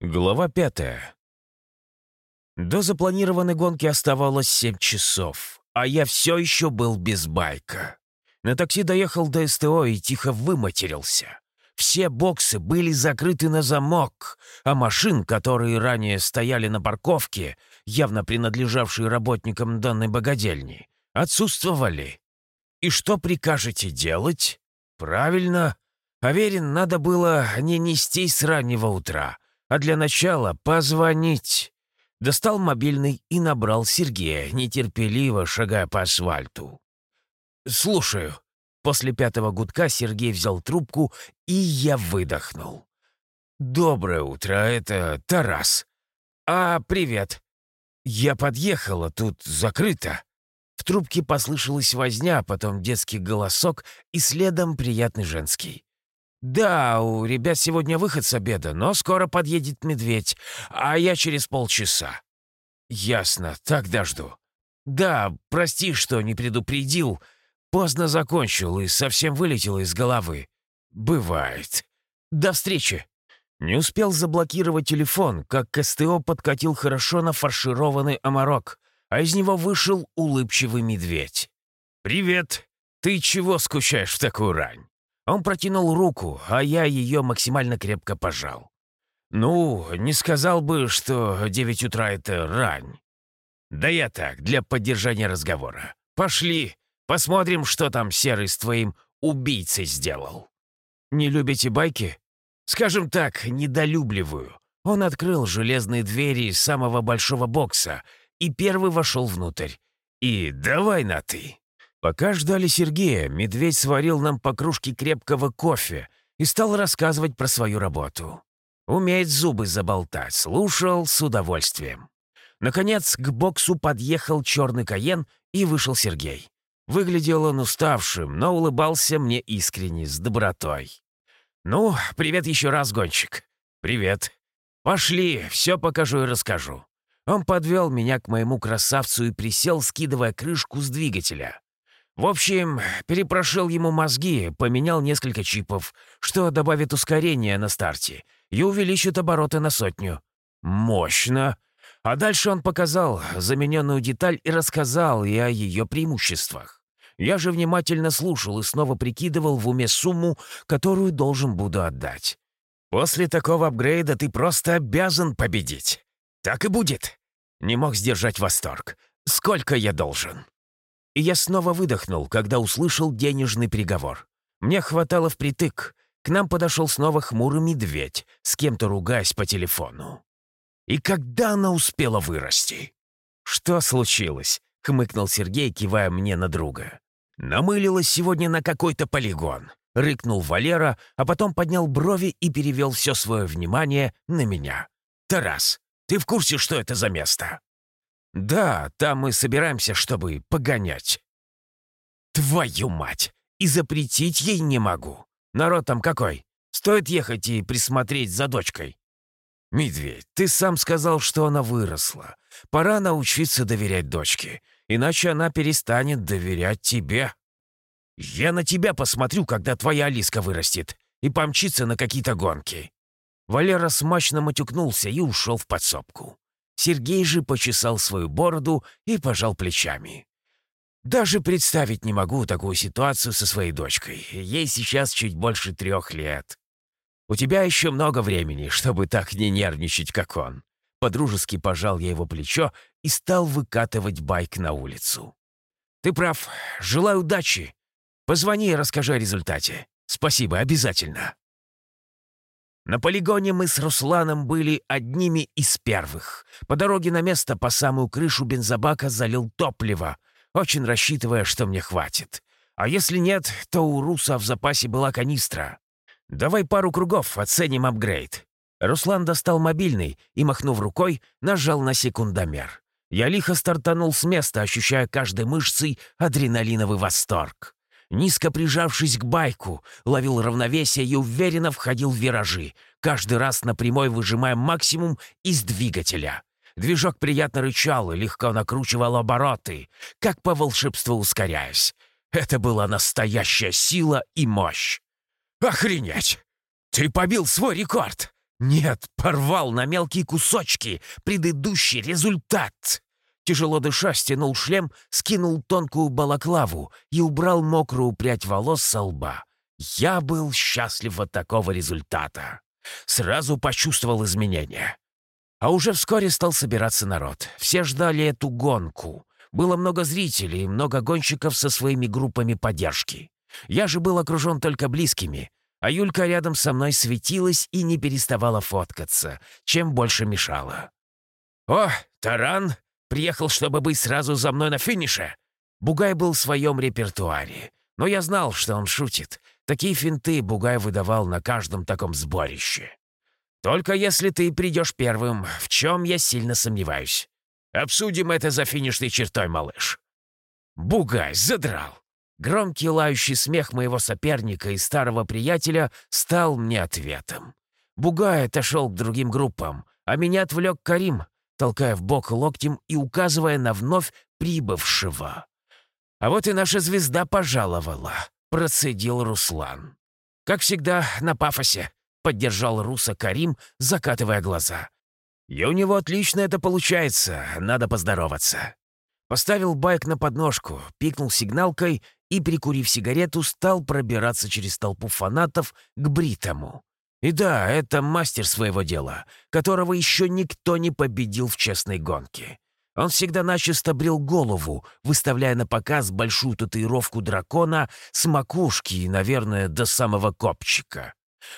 Глава пятая. До запланированной гонки оставалось семь часов, а я все еще был без байка. На такси доехал до СТО и тихо выматерился. Все боксы были закрыты на замок, а машин, которые ранее стояли на парковке, явно принадлежавшие работникам данной богадельни, отсутствовали. И что прикажете делать? Правильно, Аверин надо было не нестись с раннего утра, а для начала позвонить. Достал мобильный и набрал Сергея, нетерпеливо шагая по асфальту. «Слушаю». После пятого гудка Сергей взял трубку, и я выдохнул. «Доброе утро, это Тарас». «А, привет. Я подъехала, тут закрыто». В трубке послышалась возня, а потом детский голосок и следом приятный женский. «Да, у ребят сегодня выход с обеда, но скоро подъедет медведь, а я через полчаса». «Ясно, так дожду». «Да, прости, что не предупредил. Поздно закончил и совсем вылетел из головы. Бывает. До встречи». Не успел заблокировать телефон, как к СТО подкатил хорошо нафаршированный оморок, а из него вышел улыбчивый медведь. «Привет! Ты чего скучаешь в такую рань?» Он протянул руку, а я ее максимально крепко пожал. «Ну, не сказал бы, что девять утра — это рань. Да я так, для поддержания разговора. Пошли, посмотрим, что там Серый с твоим убийцей сделал. Не любите байки? Скажем так, недолюбливаю. Он открыл железные двери самого большого бокса и первый вошел внутрь. И давай на «ты». Пока ждали Сергея, медведь сварил нам по кружке крепкого кофе и стал рассказывать про свою работу. Умеет зубы заболтать, слушал с удовольствием. Наконец, к боксу подъехал черный каен, и вышел Сергей. Выглядел он уставшим, но улыбался мне искренне, с добротой. «Ну, привет еще раз, гонщик». «Привет». «Пошли, все покажу и расскажу». Он подвел меня к моему красавцу и присел, скидывая крышку с двигателя. В общем, перепрошил ему мозги, поменял несколько чипов, что добавит ускорения на старте и увеличит обороты на сотню. Мощно! А дальше он показал замененную деталь и рассказал и о ее преимуществах. Я же внимательно слушал и снова прикидывал в уме сумму, которую должен буду отдать. После такого апгрейда ты просто обязан победить. Так и будет. Не мог сдержать восторг. Сколько я должен? И я снова выдохнул, когда услышал денежный приговор. Мне хватало впритык. К нам подошел снова хмурый медведь, с кем-то ругаясь по телефону. И когда она успела вырасти? «Что случилось?» — хмыкнул Сергей, кивая мне на друга. «Намылилась сегодня на какой-то полигон», — рыкнул Валера, а потом поднял брови и перевел все свое внимание на меня. «Тарас, ты в курсе, что это за место?» «Да, там мы собираемся, чтобы погонять». «Твою мать! И запретить ей не могу. Народ там какой? Стоит ехать и присмотреть за дочкой». «Медведь, ты сам сказал, что она выросла. Пора научиться доверять дочке, иначе она перестанет доверять тебе. Я на тебя посмотрю, когда твоя Алиска вырастет и помчится на какие-то гонки». Валера смачно матюкнулся и ушел в подсобку. Сергей же почесал свою бороду и пожал плечами. «Даже представить не могу такую ситуацию со своей дочкой. Ей сейчас чуть больше трех лет. У тебя еще много времени, чтобы так не нервничать, как он». Подружески пожал я его плечо и стал выкатывать байк на улицу. «Ты прав. Желаю удачи. Позвони и расскажи о результате. Спасибо, обязательно». На полигоне мы с Русланом были одними из первых. По дороге на место по самую крышу бензобака залил топливо, очень рассчитывая, что мне хватит. А если нет, то у Руса в запасе была канистра. «Давай пару кругов, оценим апгрейд». Руслан достал мобильный и, махнув рукой, нажал на секундомер. Я лихо стартанул с места, ощущая каждой мышцей адреналиновый восторг. Низко прижавшись к байку, ловил равновесие и уверенно входил в виражи, каждый раз на прямой выжимая максимум из двигателя. Движок приятно рычал и легко накручивал обороты, как по волшебству ускоряясь. Это была настоящая сила и мощь. «Охренеть! Ты побил свой рекорд!» Нет, порвал на мелкие кусочки предыдущий результат. Тяжело дыша, стянул шлем, скинул тонкую балаклаву и убрал мокрую прядь волос со лба. Я был счастлив от такого результата. Сразу почувствовал изменения. А уже вскоре стал собираться народ. Все ждали эту гонку. Было много зрителей, много гонщиков со своими группами поддержки. Я же был окружен только близкими, а Юлька рядом со мной светилась и не переставала фоткаться, чем больше мешала. «О, Таран! Приехал, чтобы быть сразу за мной на финише!» Бугай был в своем репертуаре, но я знал, что он шутит. Такие финты Бугай выдавал на каждом таком сборище. «Только если ты придешь первым, в чем я сильно сомневаюсь. Обсудим это за финишной чертой, малыш». Бугай задрал. Громкий лающий смех моего соперника и старого приятеля стал мне ответом. Бугай отошел к другим группам, а меня отвлек Карим, толкая в бок локтем и указывая на вновь прибывшего. «А вот и наша звезда пожаловала», — процедил Руслан. «Как всегда, на пафосе», — поддержал Руса Карим, закатывая глаза. «И у него отлично это получается, надо поздороваться». Поставил байк на подножку, пикнул сигналкой и, прикурив сигарету, стал пробираться через толпу фанатов к Бритому. И да, это мастер своего дела, которого еще никто не победил в честной гонке. Он всегда начисто брил голову, выставляя на показ большую татуировку дракона с макушки и, наверное, до самого копчика.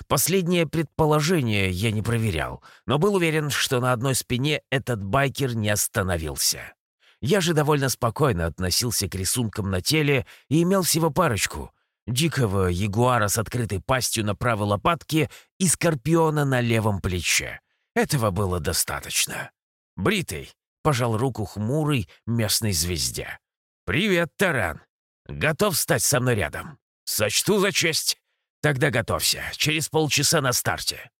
Последнее предположение я не проверял, но был уверен, что на одной спине этот байкер не остановился. Я же довольно спокойно относился к рисункам на теле и имел всего парочку. Дикого ягуара с открытой пастью на правой лопатке и скорпиона на левом плече. Этого было достаточно. «Бритый», — пожал руку хмурый местной звезде. «Привет, Таран. Готов стать со мной рядом? Сочту за честь. Тогда готовься. Через полчаса на старте».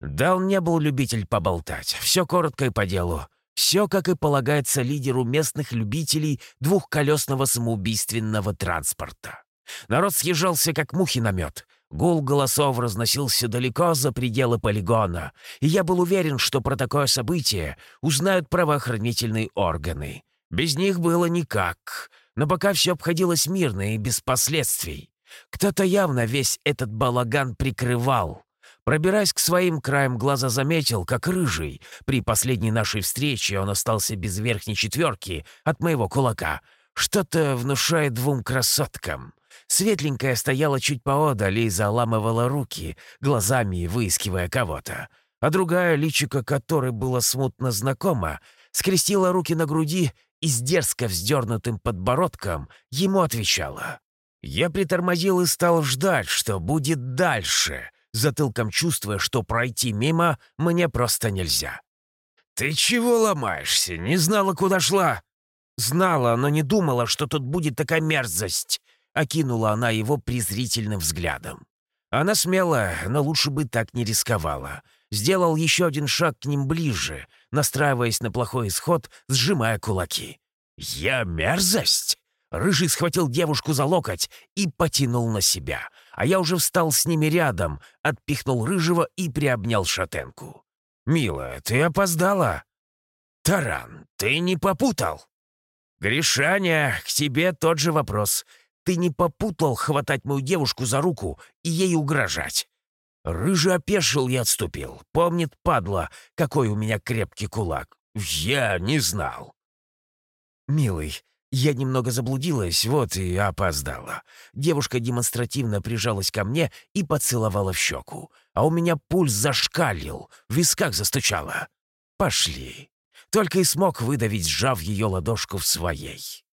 Да, он не был любитель поболтать. Все коротко и по делу. Все, как и полагается лидеру местных любителей двухколесного самоубийственного транспорта. Народ съезжался, как мухи на мед. Гул голосов разносился далеко за пределы полигона, и я был уверен, что про такое событие узнают правоохранительные органы. Без них было никак, но пока все обходилось мирно и без последствий. Кто-то явно весь этот балаган прикрывал. Пробираясь к своим краям глаза, заметил, как рыжий. При последней нашей встрече он остался без верхней четверки от моего кулака. Что-то внушает двум красоткам. Светленькая стояла чуть поодаль и заламывала руки, глазами выискивая кого-то. А другая, личико которой было смутно знакомо, скрестила руки на груди и с дерзко вздернутым подбородком ему отвечала. Я притормозил и стал ждать, что будет дальше — затылком чувствуя, что пройти мимо мне просто нельзя. «Ты чего ломаешься? Не знала, куда шла?» «Знала, но не думала, что тут будет такая мерзость», — окинула она его презрительным взглядом. Она смелая, но лучше бы так не рисковала. Сделал еще один шаг к ним ближе, настраиваясь на плохой исход, сжимая кулаки. «Я мерзость?» Рыжий схватил девушку за локоть и потянул на себя, а я уже встал с ними рядом, отпихнул Рыжего и приобнял шатенку. «Милая, ты опоздала?» «Таран, ты не попутал?» «Гришаня, к тебе тот же вопрос. Ты не попутал хватать мою девушку за руку и ей угрожать?» Рыжий опешил и отступил. Помнит, падла, какой у меня крепкий кулак. «Я не знал». «Милый, я немного заблудилась, вот и опоздала. Девушка демонстративно прижалась ко мне и поцеловала в щеку. А у меня пульс зашкалил, в висках застучало. «Пошли!» Только и смог выдавить, сжав ее ладошку в своей.